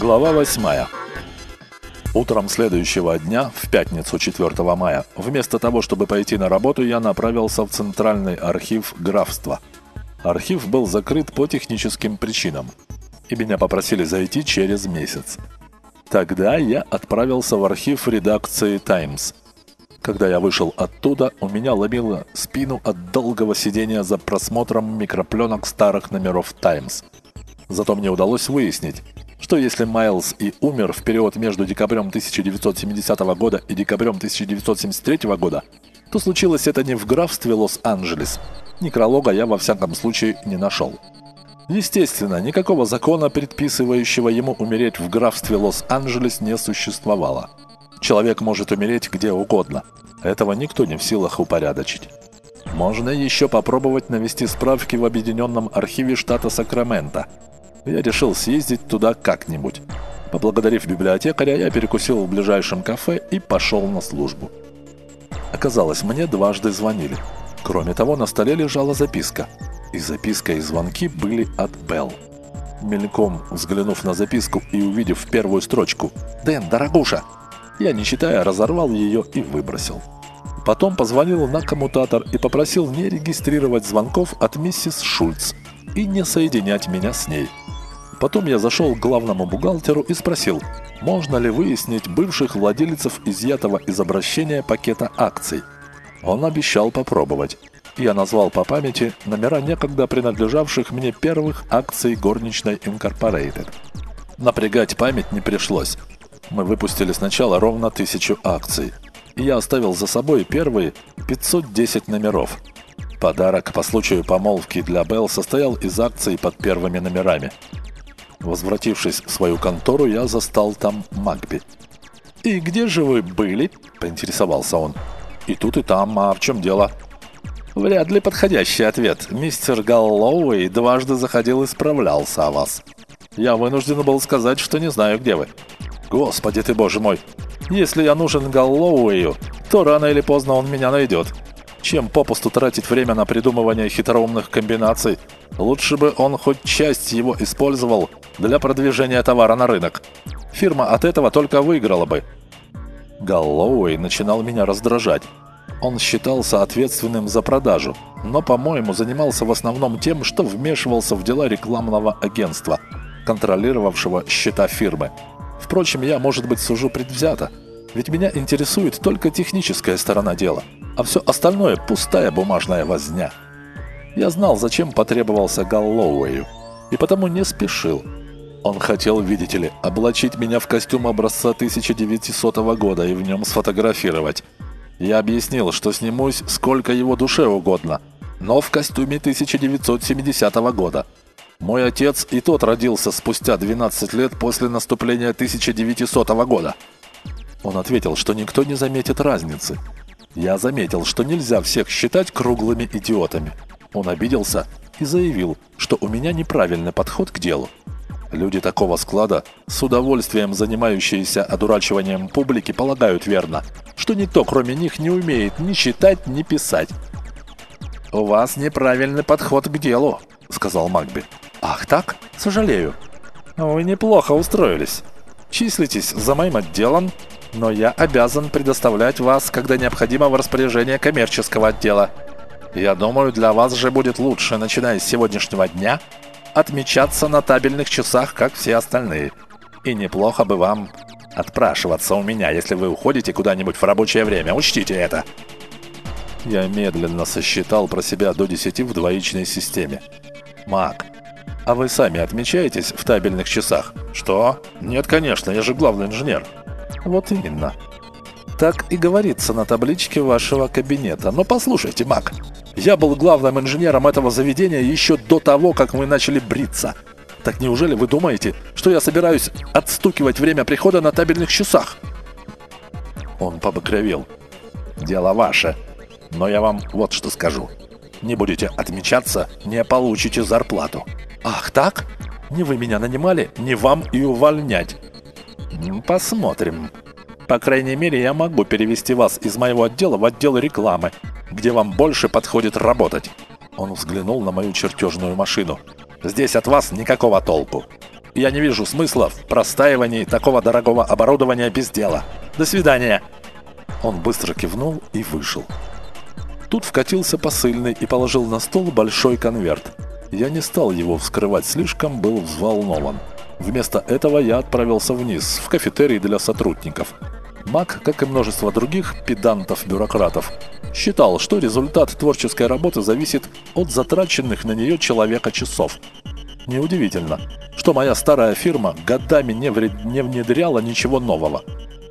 Глава 8. Утром следующего дня, в пятницу 4 мая, вместо того, чтобы пойти на работу, я направился в Центральный архив графства. Архив был закрыт по техническим причинам, и меня попросили зайти через месяц. Тогда я отправился в архив редакции «Таймс». Когда я вышел оттуда, у меня ломило спину от долгого сидения за просмотром микропленок старых номеров «Таймс». Зато мне удалось выяснить, что если Майлз и умер в период между декабрем 1970 года и декабрем 1973 года, то случилось это не в графстве Лос-Анджелес. Некролога я во всяком случае не нашел. Естественно, никакого закона, предписывающего ему умереть в графстве Лос-Анджелес, не существовало. Человек может умереть где угодно. Этого никто не в силах упорядочить. Можно еще попробовать навести справки в Объединенном архиве штата Сакраменто – я решил съездить туда как-нибудь. Поблагодарив библиотекаря, я перекусил в ближайшем кафе и пошел на службу. Оказалось, мне дважды звонили. Кроме того, на столе лежала записка. И записка и звонки были от Белл. Мельком взглянув на записку и увидев первую строчку «Дэн, дорогуша!», я, не читая, разорвал ее и выбросил. Потом позвонил на коммутатор и попросил не регистрировать звонков от миссис Шульц и не соединять меня с ней. Потом я зашел к главному бухгалтеру и спросил, можно ли выяснить бывших владельцев изъятого из обращения пакета акций. Он обещал попробовать. Я назвал по памяти номера некогда принадлежавших мне первых акций горничной Incorporated. Напрягать память не пришлось. Мы выпустили сначала ровно тысячу акций. И я оставил за собой первые 510 номеров. Подарок по случаю помолвки для Белл состоял из акций под первыми номерами – Возвратившись в свою контору, я застал там Макби. «И где же вы были?» – поинтересовался он. «И тут, и там. А в чем дело?» «Вряд ли подходящий ответ. Мистер Галлоуэй дважды заходил и справлялся о вас. Я вынужден был сказать, что не знаю, где вы». «Господи ты, боже мой! Если я нужен Галлоуэю, то рано или поздно он меня найдет. Чем попусту тратить время на придумывание хитроумных комбинаций, лучше бы он хоть часть его использовал для продвижения товара на рынок. Фирма от этого только выиграла бы. Галлоуэй начинал меня раздражать. Он считался ответственным за продажу, но, по-моему, занимался в основном тем, что вмешивался в дела рекламного агентства, контролировавшего счета фирмы. Впрочем, я, может быть, сужу предвзято, ведь меня интересует только техническая сторона дела, а все остальное – пустая бумажная возня. Я знал, зачем потребовался Галлоуэю, и потому не спешил. Он хотел, видите ли, облачить меня в костюм образца 1900 года и в нем сфотографировать. Я объяснил, что снимусь сколько его душе угодно, но в костюме 1970 года. Мой отец и тот родился спустя 12 лет после наступления 1900 года. Он ответил, что никто не заметит разницы. Я заметил, что нельзя всех считать круглыми идиотами. Он обиделся и заявил, что у меня неправильный подход к делу. Люди такого склада, с удовольствием занимающиеся одурачиванием публики, полагают верно, что никто кроме них не умеет ни читать, ни писать. «У вас неправильный подход к делу», — сказал Макби. «Ах так? Сожалею. Вы неплохо устроились. Числитесь за моим отделом, но я обязан предоставлять вас, когда необходимо, в распоряжение коммерческого отдела. Я думаю, для вас же будет лучше, начиная с сегодняшнего дня, отмечаться на табельных часах, как все остальные. И неплохо бы вам отпрашиваться у меня, если вы уходите куда-нибудь в рабочее время. Учтите это. Я медленно сосчитал про себя до 10 в двоичной системе. Мак, а вы сами отмечаетесь в табельных часах? Что? Нет, конечно, я же главный инженер. Вот именно. Так и говорится на табличке вашего кабинета. Но послушайте, Мак, я был главным инженером этого заведения еще до того, как мы начали бриться. Так неужели вы думаете, что я собираюсь отстукивать время прихода на табельных часах? Он побагровел. Дело ваше. Но я вам вот что скажу. Не будете отмечаться, не получите зарплату. Ах так? Не вы меня нанимали, не вам и увольнять. Посмотрим. По крайней мере, я могу перевести вас из моего отдела в отдел рекламы, где вам больше подходит работать. Он взглянул на мою чертежную машину. «Здесь от вас никакого толку. Я не вижу смысла в простаивании такого дорогого оборудования без дела. До свидания!» Он быстро кивнул и вышел. Тут вкатился посыльный и положил на стол большой конверт. Я не стал его вскрывать, слишком был взволнован. Вместо этого я отправился вниз, в кафетерий для сотрудников. Мак, как и множество других педантов-бюрократов, считал, что результат творческой работы зависит от затраченных на нее человека часов. Неудивительно, что моя старая фирма годами не, вред... не внедряла ничего нового.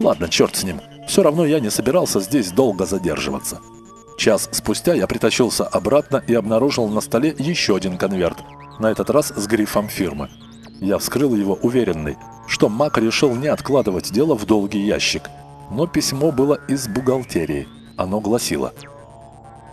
Ладно, черт с ним. Все равно я не собирался здесь долго задерживаться. Час спустя я притащился обратно и обнаружил на столе еще один конверт, на этот раз с грифом фирмы. Я вскрыл его уверенный, что Мак решил не откладывать дело в долгий ящик. Но письмо было из бухгалтерии. Оно гласило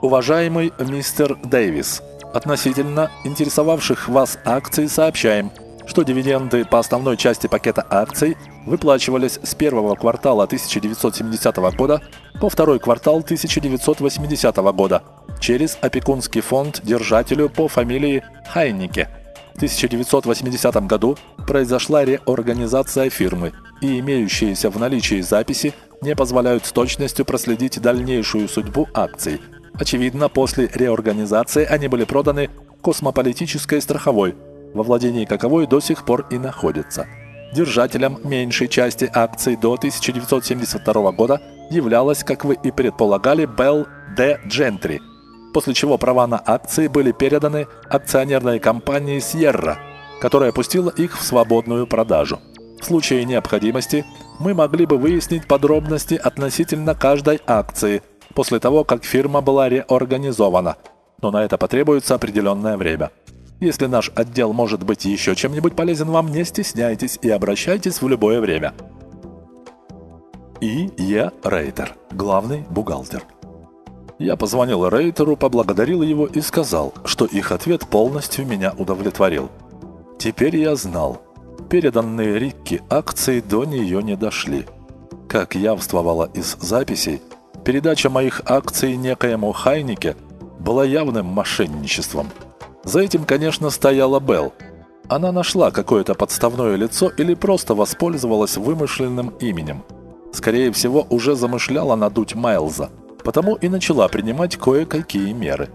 «Уважаемый мистер Дэвис, относительно интересовавших вас акций сообщаем, что дивиденды по основной части пакета акций выплачивались с первого квартала 1970 года по второй квартал 1980 года через опекунский фонд держателю по фамилии Хайнике. В 1980 году произошла реорганизация фирмы, и имеющиеся в наличии записи не позволяют с точностью проследить дальнейшую судьбу акций. Очевидно, после реорганизации они были проданы космополитической страховой, во владении каковой до сих пор и находятся. Держателем меньшей части акций до 1972 года являлась, как вы и предполагали, Bell Д. Джентри, после чего права на акции были переданы акционерной компании Sierra, которая пустила их в свободную продажу. В случае необходимости мы могли бы выяснить подробности относительно каждой акции после того, как фирма была реорганизована, но на это потребуется определенное время. Если наш отдел может быть еще чем-нибудь полезен вам, не стесняйтесь и обращайтесь в любое время. И. Е. Рейтер, главный бухгалтер. Я позвонил Рейтеру, поблагодарил его и сказал, что их ответ полностью меня удовлетворил. Теперь я знал, переданные Рикки акции до нее не дошли. Как явствовало из записей, передача моих акций некоему Хайнике была явным мошенничеством – за этим, конечно, стояла Белл. Она нашла какое-то подставное лицо или просто воспользовалась вымышленным именем. Скорее всего, уже замышляла надуть Майлза, потому и начала принимать кое-какие меры.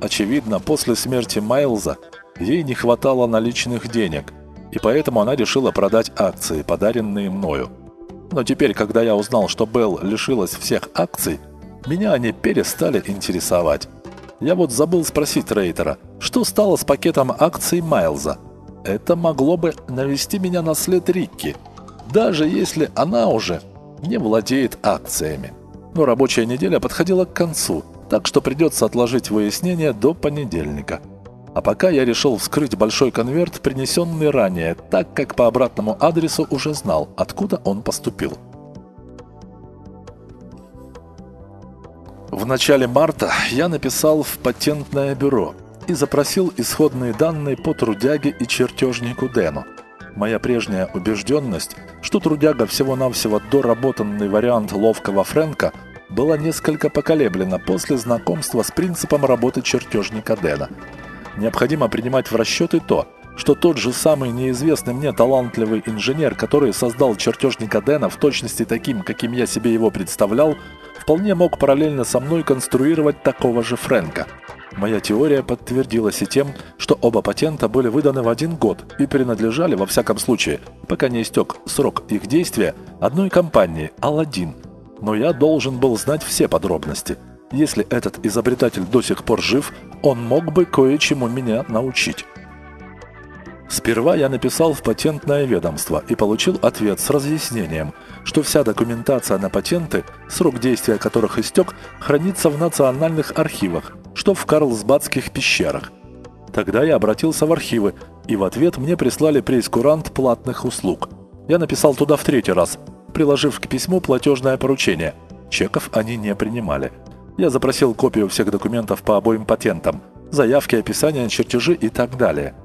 Очевидно, после смерти Майлза ей не хватало наличных денег, и поэтому она решила продать акции, подаренные мною. Но теперь, когда я узнал, что Белл лишилась всех акций, меня они перестали интересовать. Я вот забыл спросить Рейтера, что стало с пакетом акций Майлза. Это могло бы навести меня на след Рикки, даже если она уже не владеет акциями. Но рабочая неделя подходила к концу, так что придется отложить выяснение до понедельника. А пока я решил вскрыть большой конверт, принесенный ранее, так как по обратному адресу уже знал, откуда он поступил. В начале марта я написал в патентное бюро и запросил исходные данные по трудяге и чертежнику Дэну. Моя прежняя убежденность, что трудяга всего-навсего доработанный вариант ловкого Фрэнка, была несколько поколеблена после знакомства с принципом работы чертежника Дэна. Необходимо принимать в расчет и то, что тот же самый неизвестный мне талантливый инженер, который создал чертежника Дэна в точности таким, каким я себе его представлял, вполне мог параллельно со мной конструировать такого же Фрэнка. Моя теория подтвердилась и тем, что оба патента были выданы в один год и принадлежали, во всяком случае, пока не истек срок их действия, одной компании – Алладин. Но я должен был знать все подробности. Если этот изобретатель до сих пор жив, он мог бы кое-чему меня научить. Сперва я написал в патентное ведомство и получил ответ с разъяснением, что вся документация на патенты, срок действия которых истек, хранится в национальных архивах, что в Карлсбадских пещерах. Тогда я обратился в архивы, и в ответ мне прислали прейскурант платных услуг. Я написал туда в третий раз, приложив к письму платежное поручение. Чеков они не принимали. Я запросил копию всех документов по обоим патентам, заявки, описания, чертежи и так далее –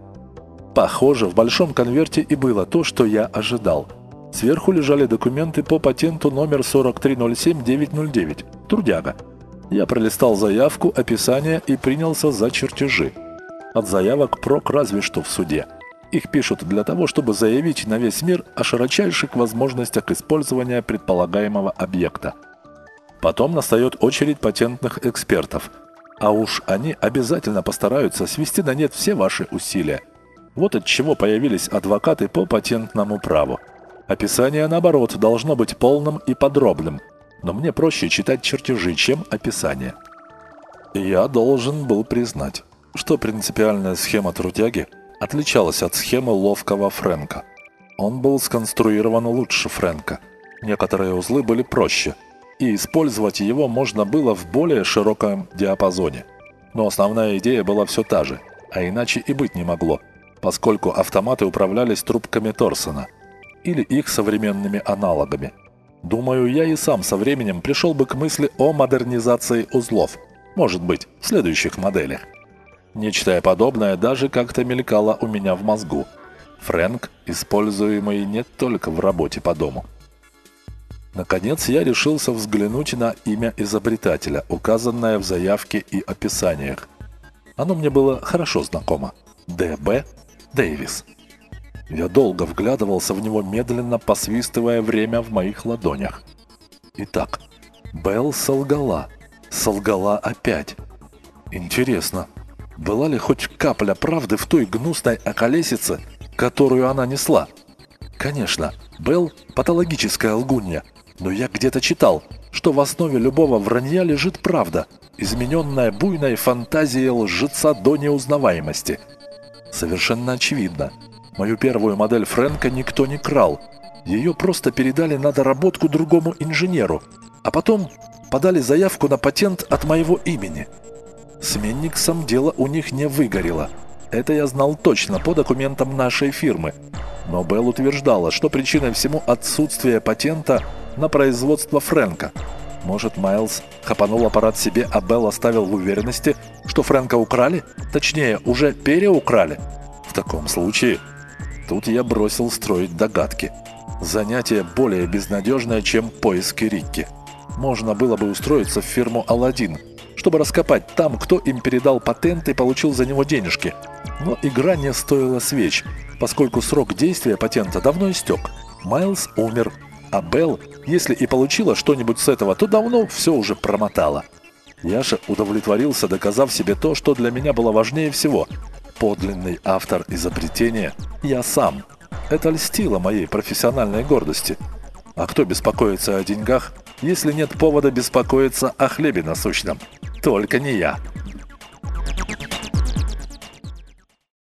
Похоже, в большом конверте и было то, что я ожидал. Сверху лежали документы по патенту номер 4307909 «Трудяга». Я пролистал заявку, описание и принялся за чертежи. От заявок прок разве что в суде. Их пишут для того, чтобы заявить на весь мир о широчайших возможностях использования предполагаемого объекта. Потом настает очередь патентных экспертов. А уж они обязательно постараются свести на нет все ваши усилия. Вот от чего появились адвокаты по патентному праву. Описание, наоборот, должно быть полным и подробным, но мне проще читать чертежи, чем описание. Я должен был признать, что принципиальная схема трудяги отличалась от схемы ловкого Фрэнка. Он был сконструирован лучше Фрэнка. Некоторые узлы были проще, и использовать его можно было в более широком диапазоне. Но основная идея была все та же, а иначе и быть не могло, поскольку автоматы управлялись трубками Торсона или их современными аналогами – Думаю, я и сам со временем пришел бы к мысли о модернизации узлов. Может быть, в следующих моделях. Нечто подобное даже как-то мелькало у меня в мозгу. Фрэнк, используемый не только в работе по дому. Наконец я решился взглянуть на имя изобретателя, указанное в заявке и описаниях. Оно мне было хорошо знакомо. Д.Б. Дэвис. Я долго вглядывался в него, медленно посвистывая время в моих ладонях. Итак, Белл солгала. Солгала опять. Интересно, была ли хоть капля правды в той гнусной околесице, которую она несла? Конечно, Белл – патологическая лгунья, но я где-то читал, что в основе любого вранья лежит правда, измененная буйной фантазией лжеца до неузнаваемости. Совершенно очевидно – Мою первую модель Фрэнка никто не крал. Ее просто передали на доработку другому инженеру, а потом подали заявку на патент от моего имени. Сменниксом дело у них не выгорело. Это я знал точно по документам нашей фирмы. Но Белл утверждала, что причиной всему отсутствие патента на производство Фрэнка. Может, Майлз хапанул аппарат себе, а Белл оставил в уверенности, что Фрэнка украли? Точнее, уже переукрали? В таком случае Тут я бросил строить догадки. Занятие более безнадежное, чем поиски Рикки. Можно было бы устроиться в фирму «Аладдин», чтобы раскопать там, кто им передал патент и получил за него денежки. Но игра не стоила свеч, поскольку срок действия патента давно истек. Майлз умер, а Белл, если и получила что-нибудь с этого, то давно все уже промотала. Я же удовлетворился, доказав себе то, что для меня было важнее всего – подлинный автор изобретения – я сам. Это льстило моей профессиональной гордости. А кто беспокоится о деньгах, если нет повода беспокоиться о хлебе насущном? Только не я.